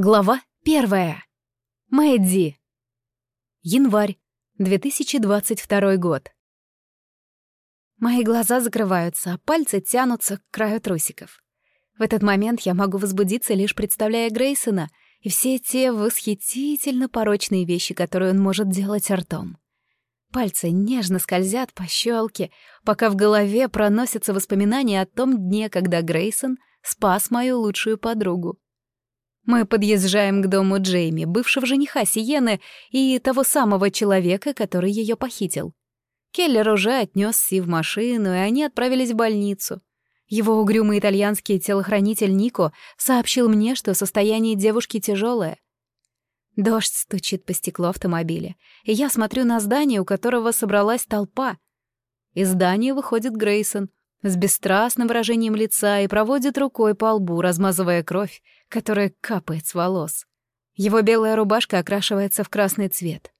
Глава первая. Мэдди. Январь, 2022 год. Мои глаза закрываются, а пальцы тянутся к краю трусиков. В этот момент я могу возбудиться, лишь представляя Грейсона и все те восхитительно порочные вещи, которые он может делать ртом. Пальцы нежно скользят по щелке, пока в голове проносятся воспоминания о том дне, когда Грейсон спас мою лучшую подругу. Мы подъезжаем к дому Джейми, бывшего жениха Сиены и того самого человека, который ее похитил. Келлер уже отнес Си в машину, и они отправились в больницу. Его угрюмый итальянский телохранитель Нико сообщил мне, что состояние девушки тяжелое. Дождь стучит по стеклу автомобиля, и я смотрю на здание, у которого собралась толпа. Из здания выходит Грейсон с бесстрастным выражением лица и проводит рукой по лбу, размазывая кровь, которая капает с волос. Его белая рубашка окрашивается в красный цвет.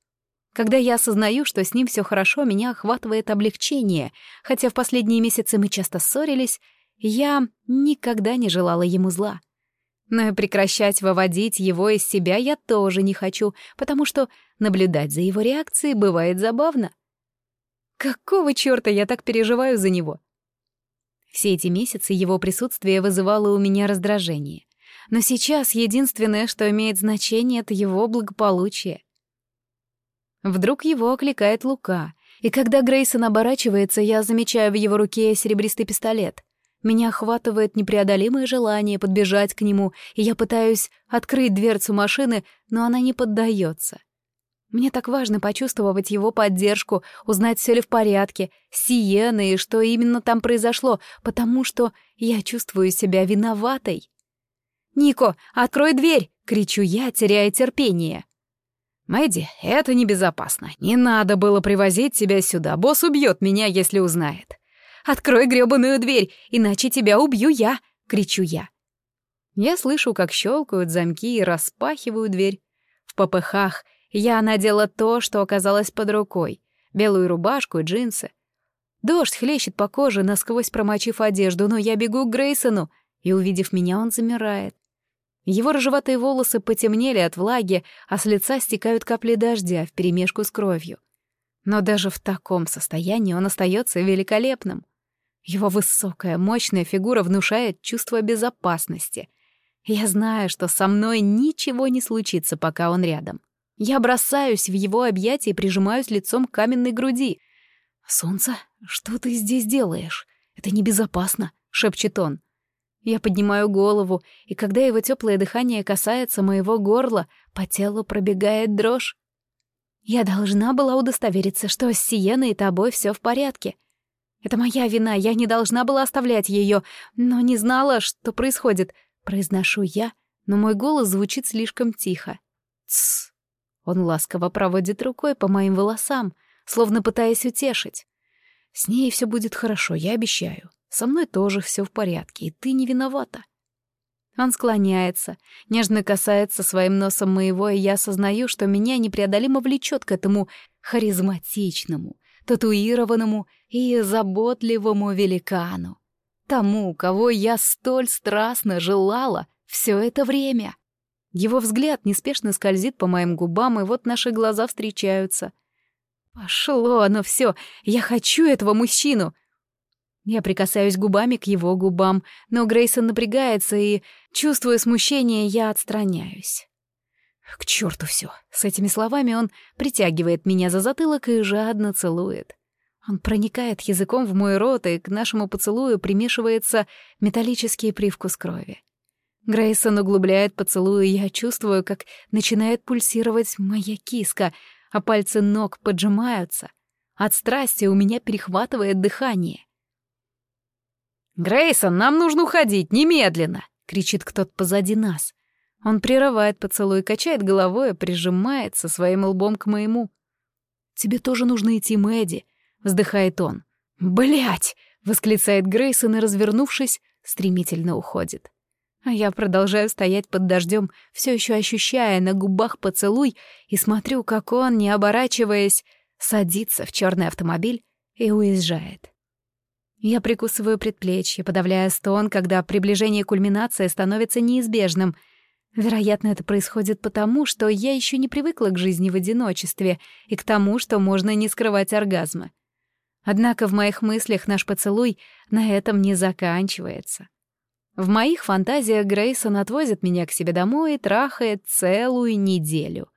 Когда я осознаю, что с ним все хорошо, меня охватывает облегчение, хотя в последние месяцы мы часто ссорились, я никогда не желала ему зла. Но прекращать выводить его из себя я тоже не хочу, потому что наблюдать за его реакцией бывает забавно. Какого чёрта я так переживаю за него? Все эти месяцы его присутствие вызывало у меня раздражение. Но сейчас единственное, что имеет значение, — это его благополучие. Вдруг его окликает Лука, и когда Грейсон оборачивается, я замечаю в его руке серебристый пистолет. Меня охватывает непреодолимое желание подбежать к нему, и я пытаюсь открыть дверцу машины, но она не поддается. Мне так важно почувствовать его поддержку, узнать, все ли в порядке, Сиены и что именно там произошло, потому что я чувствую себя виноватой. «Нико, открой дверь!» — кричу я, теряя терпение. «Мэдди, это небезопасно. Не надо было привозить тебя сюда. Босс убьет меня, если узнает». «Открой грёбаную дверь, иначе тебя убью я!» — кричу я. Я слышу, как щелкают замки и распахиваю дверь. В попыхах я надела то, что оказалось под рукой. Белую рубашку и джинсы. Дождь хлещет по коже, насквозь промочив одежду, но я бегу к Грейсону, и, увидев меня, он замирает. Его рыжеватые волосы потемнели от влаги, а с лица стекают капли дождя вперемешку с кровью. Но даже в таком состоянии он остается великолепным. Его высокая, мощная фигура внушает чувство безопасности. Я знаю, что со мной ничего не случится, пока он рядом. Я бросаюсь в его объятия и прижимаюсь лицом к каменной груди. «Солнце, что ты здесь делаешь? Это небезопасно», — шепчет он. Я поднимаю голову, и когда его теплое дыхание касается моего горла, по телу пробегает дрожь. Я должна была удостовериться, что с Сиеной и тобой все в порядке. Это моя вина, я не должна была оставлять ее, но не знала, что происходит. Произношу я, но мой голос звучит слишком тихо. Тсс. Он ласково проводит рукой по моим волосам, словно пытаясь утешить. С ней все будет хорошо, я обещаю. Со мной тоже все в порядке, и ты не виновата. Он склоняется, нежно касается своим носом моего, и я осознаю, что меня непреодолимо влечет к этому харизматичному, татуированному и заботливому великану. Тому, кого я столь страстно желала все это время. Его взгляд неспешно скользит по моим губам, и вот наши глаза встречаются. Пошло оно все, я хочу этого мужчину, я прикасаюсь губами к его губам, но Грейсон напрягается, и, чувствуя смущение, я отстраняюсь. К черту все. С этими словами он притягивает меня за затылок и жадно целует. Он проникает языком в мой рот, и к нашему поцелую примешивается металлический привкус крови. Грейсон углубляет поцелуй, и я чувствую, как начинает пульсировать моя киска, а пальцы ног поджимаются. От страсти у меня перехватывает дыхание. «Грейсон, нам нужно уходить, немедленно!» — кричит кто-то позади нас. Он прерывает поцелуй, качает головой и прижимается своим лбом к моему. «Тебе тоже нужно идти, Мэдди», — вздыхает он. Блять! восклицает Грейсон и, развернувшись, стремительно уходит. А я продолжаю стоять под дождем, все еще ощущая на губах поцелуй, и смотрю, как он, не оборачиваясь, садится в черный автомобиль и уезжает. Я прикусываю предплечье, подавляя стон, когда приближение кульминации становится неизбежным. Вероятно, это происходит потому, что я еще не привыкла к жизни в одиночестве и к тому, что можно не скрывать оргазмы. Однако в моих мыслях наш поцелуй на этом не заканчивается. В моих фантазиях Грейсон отвозит меня к себе домой и трахает целую неделю.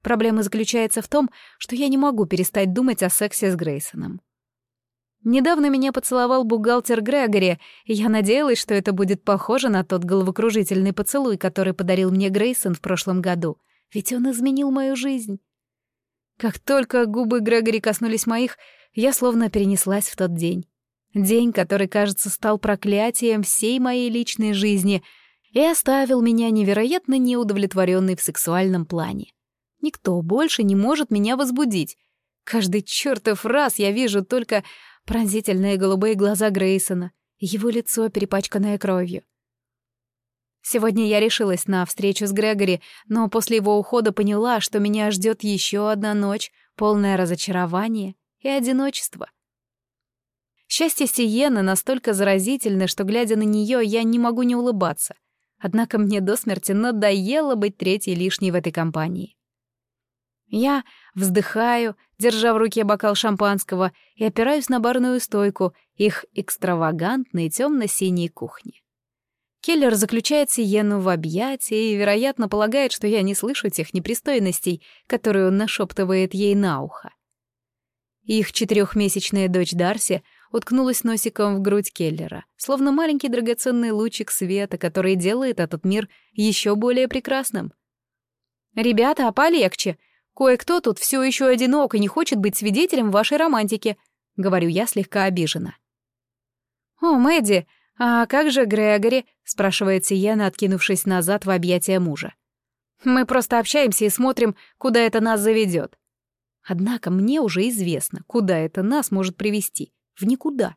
Проблема заключается в том, что я не могу перестать думать о сексе с Грейсоном. Недавно меня поцеловал бухгалтер Грегори, и я надеялась, что это будет похоже на тот головокружительный поцелуй, который подарил мне Грейсон в прошлом году, ведь он изменил мою жизнь. Как только губы Грегори коснулись моих, я словно перенеслась в тот день. День, который, кажется, стал проклятием всей моей личной жизни и оставил меня невероятно неудовлетворенной в сексуальном плане. Никто больше не может меня возбудить. Каждый чертов раз я вижу только пронзительные голубые глаза Грейсона его лицо, перепачканное кровью. Сегодня я решилась на встречу с Грегори, но после его ухода поняла, что меня ждет еще одна ночь, полная разочарования и одиночества. Счастье Сиены настолько заразительно, что, глядя на нее, я не могу не улыбаться. Однако мне до смерти надоело быть третьей лишней в этой компании. Я вздыхаю, держа в руке бокал шампанского, и опираюсь на барную стойку их экстравагантной темно-синей кухни. Келлер заключает Сиену в объятия и, вероятно, полагает, что я не слышу тех непристойностей, которые он нашептывает ей на ухо. Их четырехмесячная дочь Дарси уткнулась носиком в грудь Келлера, словно маленький драгоценный лучик света, который делает этот мир еще более прекрасным. «Ребята, а полегче!» Кое-кто тут все еще одинок и не хочет быть свидетелем вашей романтики», — говорю я слегка обиженно. «О, Мэдди, а как же Грегори?» — спрашивает Сиена, откинувшись назад в объятия мужа. «Мы просто общаемся и смотрим, куда это нас заведет. Однако мне уже известно, куда это нас может привести. В никуда.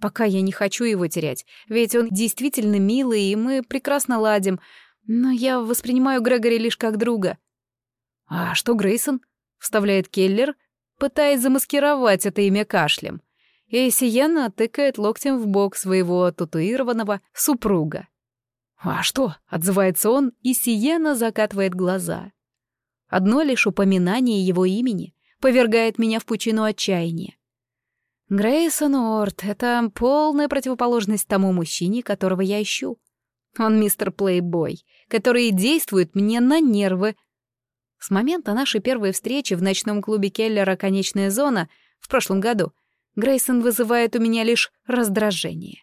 Пока я не хочу его терять, ведь он действительно милый, и мы прекрасно ладим, но я воспринимаю Грегори лишь как друга. «А что Грейсон?» — вставляет Келлер, пытаясь замаскировать это имя кашлем. И Сиена тыкает локтем в бок своего татуированного супруга. «А что?» — отзывается он, и Сиена закатывает глаза. Одно лишь упоминание его имени повергает меня в пучину отчаяния. Грейсон Орт — это полная противоположность тому мужчине, которого я ищу. Он мистер Плейбой, который действует мне на нервы, с момента нашей первой встречи в ночном клубе Келлера «Конечная зона» в прошлом году Грейсон вызывает у меня лишь раздражение.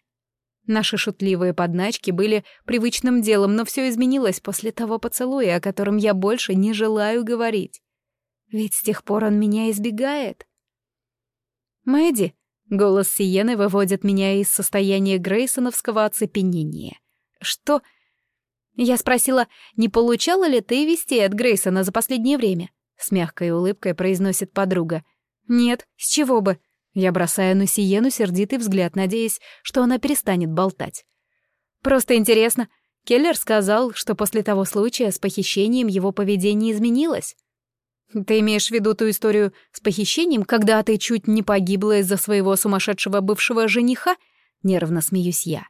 Наши шутливые подначки были привычным делом, но все изменилось после того поцелуя, о котором я больше не желаю говорить. Ведь с тех пор он меня избегает. «Мэдди», — голос Сиены выводит меня из состояния Грейсоновского оцепенения. «Что...» Я спросила, не получала ли ты вести от Грейсона за последнее время? С мягкой улыбкой произносит подруга. Нет, с чего бы? Я бросаю на Сиену сердитый взгляд, надеясь, что она перестанет болтать. Просто интересно. Келлер сказал, что после того случая с похищением его поведение изменилось. Ты имеешь в виду ту историю с похищением, когда ты чуть не погибла из-за своего сумасшедшего бывшего жениха? Нервно смеюсь я.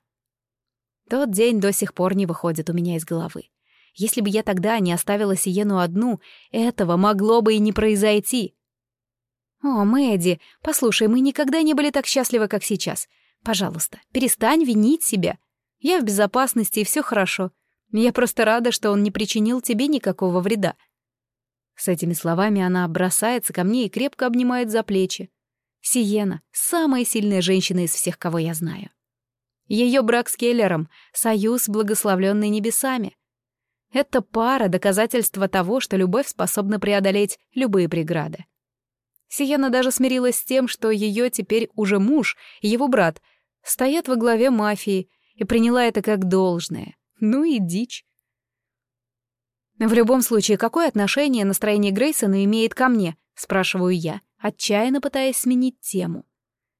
Тот день до сих пор не выходит у меня из головы. Если бы я тогда не оставила Сиену одну, этого могло бы и не произойти. «О, Мэдди, послушай, мы никогда не были так счастливы, как сейчас. Пожалуйста, перестань винить себя. Я в безопасности, и все хорошо. Я просто рада, что он не причинил тебе никакого вреда». С этими словами она бросается ко мне и крепко обнимает за плечи. Сиена — самая сильная женщина из всех, кого я знаю. Ее брак с Келлером — союз, благословленный небесами. Это пара — доказательство того, что любовь способна преодолеть любые преграды. Сиена даже смирилась с тем, что ее теперь уже муж и его брат стоят во главе мафии, и приняла это как должное. Ну и дичь. «В любом случае, какое отношение настроение Грейсона имеет ко мне?» — спрашиваю я, отчаянно пытаясь сменить тему.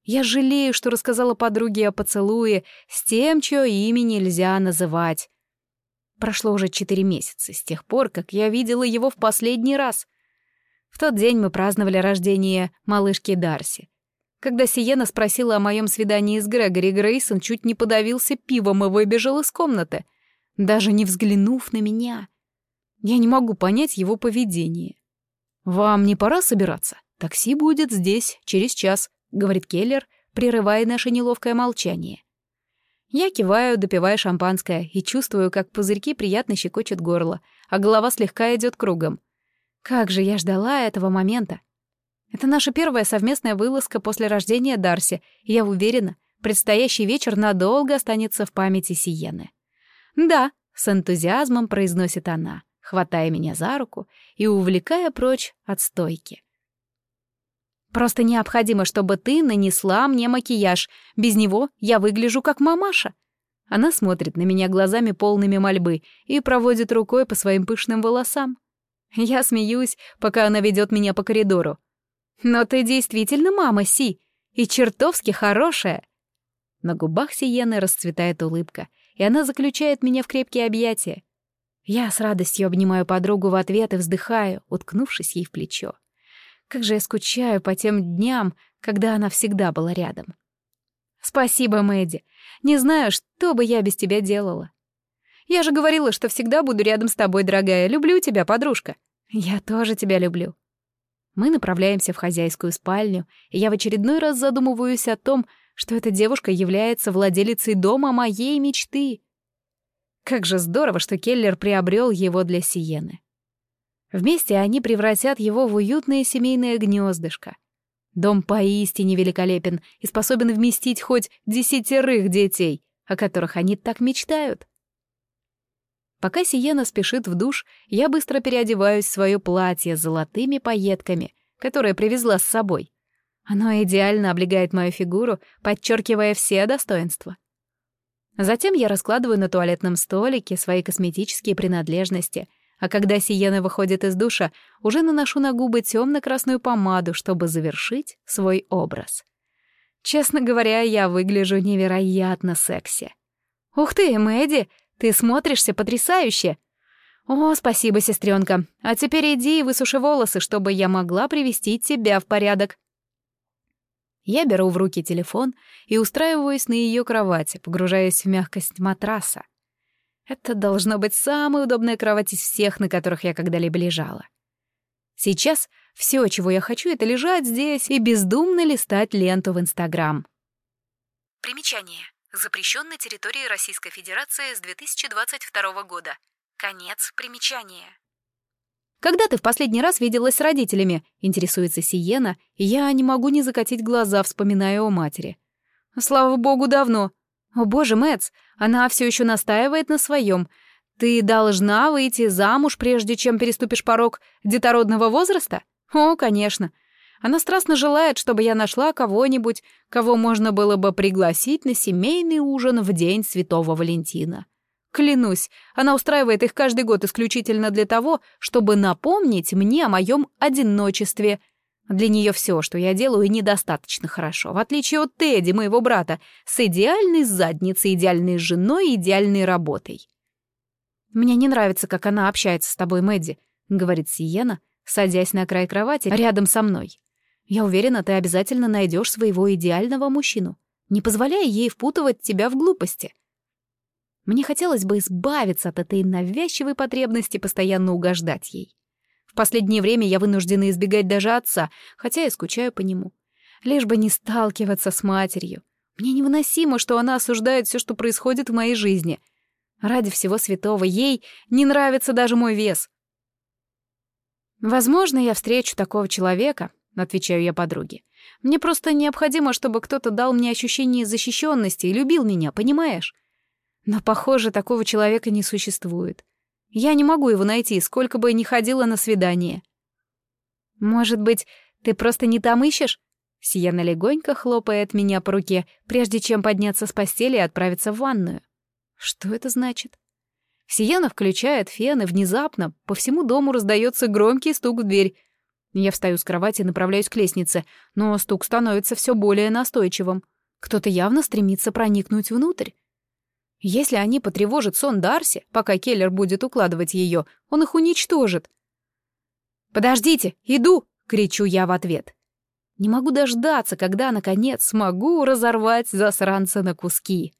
Я жалею, что рассказала подруге о поцелуе с тем, чье имя нельзя называть. Прошло уже четыре месяца с тех пор, как я видела его в последний раз. В тот день мы праздновали рождение малышки Дарси. Когда Сиена спросила о моем свидании с Грегори, Грейсон чуть не подавился пивом и выбежал из комнаты. даже не взглянув на меня. Я не могу понять его поведение. «Вам не пора собираться? Такси будет здесь через час», — говорит Келлер, прерывая наше неловкое молчание. Я киваю, допивая шампанское, и чувствую, как пузырьки приятно щекочут горло, а голова слегка идет кругом. Как же я ждала этого момента. Это наша первая совместная вылазка после рождения Дарси, и я уверена, предстоящий вечер надолго останется в памяти Сиены. «Да», — с энтузиазмом произносит она, хватая меня за руку и увлекая прочь от стойки. Просто необходимо, чтобы ты нанесла мне макияж. Без него я выгляжу как мамаша. Она смотрит на меня глазами полными мольбы и проводит рукой по своим пышным волосам. Я смеюсь, пока она ведет меня по коридору. Но ты действительно мама, Си, и чертовски хорошая. На губах Сиены расцветает улыбка, и она заключает меня в крепкие объятия. Я с радостью обнимаю подругу в ответ и вздыхаю, уткнувшись ей в плечо. Как же я скучаю по тем дням, когда она всегда была рядом. Спасибо, Мэдди. Не знаю, что бы я без тебя делала. Я же говорила, что всегда буду рядом с тобой, дорогая. Люблю тебя, подружка. Я тоже тебя люблю. Мы направляемся в хозяйскую спальню, и я в очередной раз задумываюсь о том, что эта девушка является владелицей дома моей мечты. Как же здорово, что Келлер приобрел его для Сиены. Вместе они превратят его в уютное семейное гнездышко. Дом поистине великолепен и способен вместить хоть десятерых детей, о которых они так мечтают. Пока Сиена спешит в душ, я быстро переодеваюсь в свое платье с золотыми пайетками, которое привезла с собой. Оно идеально облегает мою фигуру, подчеркивая все достоинства. Затем я раскладываю на туалетном столике свои косметические принадлежности — а когда Сиена выходит из душа, уже наношу на губы темно-красную помаду, чтобы завершить свой образ. Честно говоря, я выгляжу невероятно секси. «Ух ты, Мэдди, ты смотришься потрясающе!» «О, спасибо, сестренка. А теперь иди и высуши волосы, чтобы я могла привести тебя в порядок». Я беру в руки телефон и устраиваюсь на ее кровати, погружаясь в мягкость матраса. Это должно быть самая удобная кровать из всех, на которых я когда-либо лежала. Сейчас все, чего я хочу, это лежать здесь и бездумно листать ленту в Инстаграм. Примечание. Запрещен на территории Российской Федерации с 2022 года. Конец примечания. «Когда ты в последний раз виделась с родителями?» — интересуется Сиена, я не могу не закатить глаза, вспоминая о матери. «Слава богу, давно. «О боже, Мэтс, она все еще настаивает на своем. Ты должна выйти замуж, прежде чем переступишь порог детородного возраста? О, конечно. Она страстно желает, чтобы я нашла кого-нибудь, кого можно было бы пригласить на семейный ужин в день Святого Валентина. Клянусь, она устраивает их каждый год исключительно для того, чтобы напомнить мне о моем одиночестве — для нее все, что я делаю, недостаточно хорошо, в отличие от Тедди, моего брата, с идеальной задницей, идеальной женой идеальной работой. «Мне не нравится, как она общается с тобой, Мэдди», — говорит Сиена, садясь на край кровати рядом со мной. «Я уверена, ты обязательно найдешь своего идеального мужчину, не позволяя ей впутывать тебя в глупости». Мне хотелось бы избавиться от этой навязчивой потребности постоянно угождать ей. В последнее время я вынуждена избегать даже отца, хотя и скучаю по нему. Лишь бы не сталкиваться с матерью. Мне невыносимо, что она осуждает все, что происходит в моей жизни. Ради всего святого ей не нравится даже мой вес. «Возможно, я встречу такого человека», — отвечаю я подруге. «Мне просто необходимо, чтобы кто-то дал мне ощущение защищенности и любил меня, понимаешь? Но, похоже, такого человека не существует. Я не могу его найти, сколько бы ни ходила на свидание. Может быть, ты просто не там ищешь? Сиена легонько хлопает меня по руке, прежде чем подняться с постели и отправиться в ванную. Что это значит? Сиена включает фен, и внезапно по всему дому раздается громкий стук в дверь. Я встаю с кровати и направляюсь к лестнице, но стук становится все более настойчивым. Кто-то явно стремится проникнуть внутрь. Если они потревожат сон Дарси, пока Келлер будет укладывать ее, он их уничтожит. «Подождите, иду!» — кричу я в ответ. Не могу дождаться, когда, наконец, смогу разорвать засранца на куски.